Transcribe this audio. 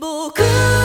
僕。